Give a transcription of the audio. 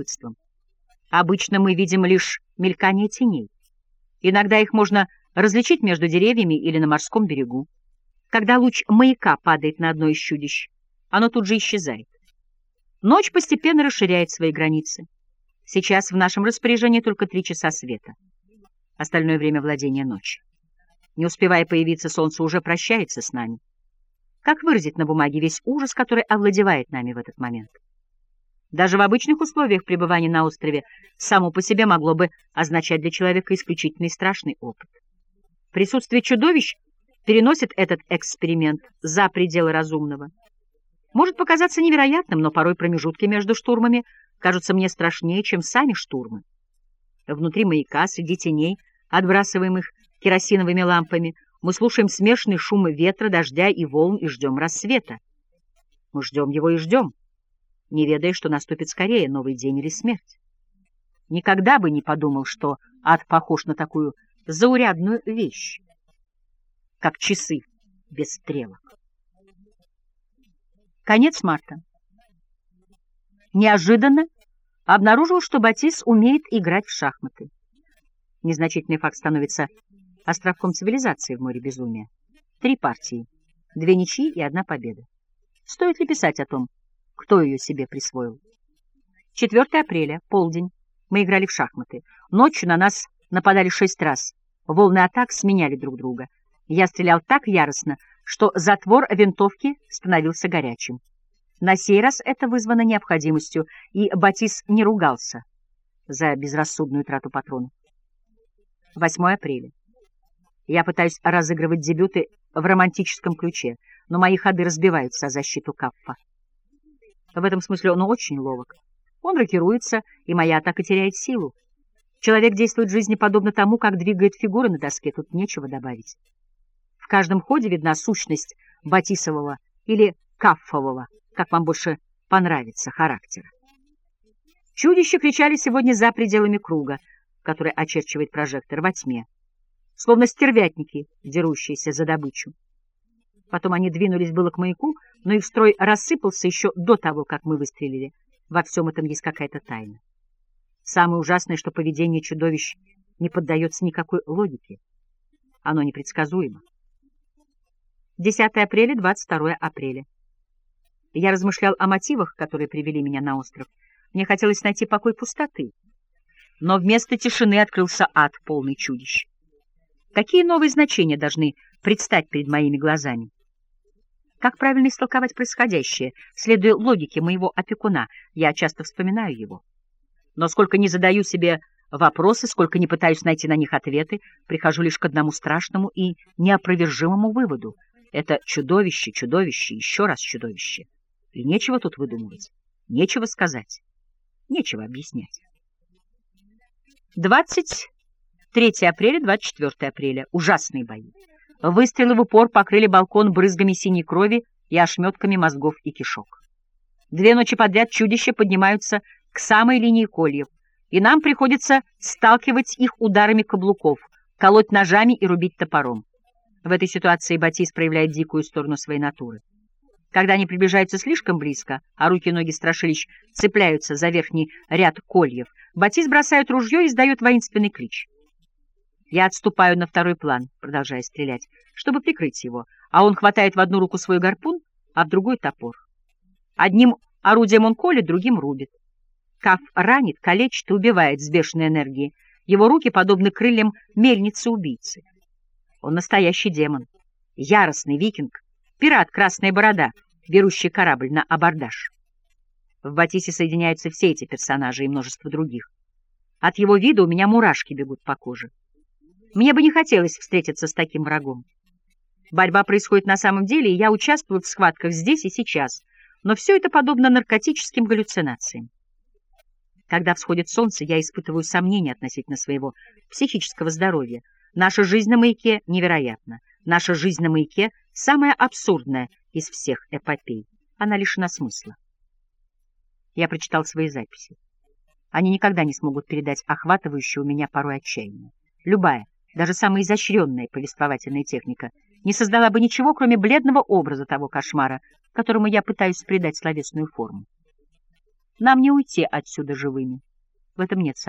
любопытством. Обычно мы видим лишь мелькание теней. Иногда их можно различить между деревьями или на морском берегу. Когда луч маяка падает на одно из чудищ, оно тут же исчезает. Ночь постепенно расширяет свои границы. Сейчас в нашем распоряжении только три часа света. Остальное время владения ночи. Не успевая появиться, солнце уже прощается с нами. Как выразить на бумаге весь ужас, который овладевает нами в этот момент? Даже в обычных условиях пребывания на острове само по себе могло бы означать для человека исключительный страшный опыт. Присутствие чудовищ переносит этот эксперимент за пределы разумного. Может показаться невероятным, но порой промежутки между штурмами кажутся мне страшнее, чем сами штурмы. Внутри маяка, среди теней, отбрасываемых керосиновыми лампами, мы слушаем смешанные шумы ветра, дождя и волн и ждем рассвета. Мы ждем его и ждем, не ведая, что наступит скорее новый день или смерть. Никогда бы не подумал, что ад похож на такую заурядную вещь, как часы без стрелок. Конец марта. Неожиданно обнаружил, что Батис умеет играть в шахматы. Незначительный факт становится островком цивилизации в море безумия. Три партии, две ничьи и одна победа. Стоит ли писать о том, кто ее себе присвоил? 4 апреля, полдень. Мы играли в шахматы. Ночью на нас нападали шесть раз. Волны атак сменяли друг друга. Я стрелял так яростно, что затвор винтовки становился горячим. На сей раз это вызвано необходимостью, и Батис не ругался за безрассудную трату патронов. 8 апреля. Я пытаюсь разыгрывать дебюты в романтическом ключе, но мои ходы разбиваются о защиту Капфа. В этом смысле он очень ловок. Он рокируется, и моя атака теряет силу. Человек действует в жизни подобно тому, как двигает фигуры на доске, тут нечего добавить каждом ходе видна сущность Батисового или Каффового, как вам больше понравится, характера. Чудища кричали сегодня за пределами круга, который очерчивает прожектор во тьме, словно стервятники, дерущиеся за добычу. Потом они двинулись было к маяку, но их строй рассыпался еще до того, как мы выстрелили. Во всем этом есть какая-то тайна. Самое ужасное, что поведение чудовищ не поддается никакой логике. Оно непредсказуемо. 10 апреля, 22 апреля. Я размышлял о мотивах, которые привели меня на остров. Мне хотелось найти покой пустоты. Но вместо тишины открылся ад, полный чудищ. Какие новые значения должны предстать перед моими глазами? Как правильно истолковать происходящее, следуя логике моего опекуна? Я часто вспоминаю его. Но сколько не задаю себе вопросы, сколько не пытаюсь найти на них ответы, прихожу лишь к одному страшному и неопровержимому выводу — это чудовище, чудовище, еще раз чудовище. И нечего тут выдумывать, нечего сказать, нечего объяснять. 23 апреля, 24 апреля. Ужасные бои. Выстрелы в упор покрыли балкон брызгами синей крови и ошметками мозгов и кишок. Две ночи подряд чудища поднимаются к самой линии кольев, и нам приходится сталкивать их ударами каблуков, колоть ножами и рубить топором. В этой ситуации Батис проявляет дикую сторону своей натуры. Когда они приближаются слишком близко, а руки и ноги страшилищ цепляются за верхний ряд кольев, Батис бросает ружье и издает воинственный клич. Я отступаю на второй план, продолжая стрелять, чтобы прикрыть его, а он хватает в одну руку свой гарпун, а в другой топор. Одним орудием он колет, другим рубит. Каф ранит, калечит и убивает с бешеной энергией. Его руки подобны крыльям мельницы-убийцы. Он настоящий демон, яростный викинг, пират Красная Борода, берущий корабль на абордаж. В Батисе соединяются все эти персонажи и множество других. От его вида у меня мурашки бегут по коже. Мне бы не хотелось встретиться с таким врагом. Борьба происходит на самом деле, и я участвую в схватках здесь и сейчас, но все это подобно наркотическим галлюцинациям. Когда всходит солнце, я испытываю сомнения относительно своего психического здоровья, Наша жизнь на маяке невероятна. Наша жизнь на маяке — самая абсурдная из всех эпопей. Она лишена смысла. Я прочитал свои записи. Они никогда не смогут передать охватывающую меня порой отчаяние. Любая, даже самая изощренная повествовательная техника не создала бы ничего, кроме бледного образа того кошмара, которому я пытаюсь придать словесную форму. Нам не уйти отсюда живыми. В этом нет сомнений.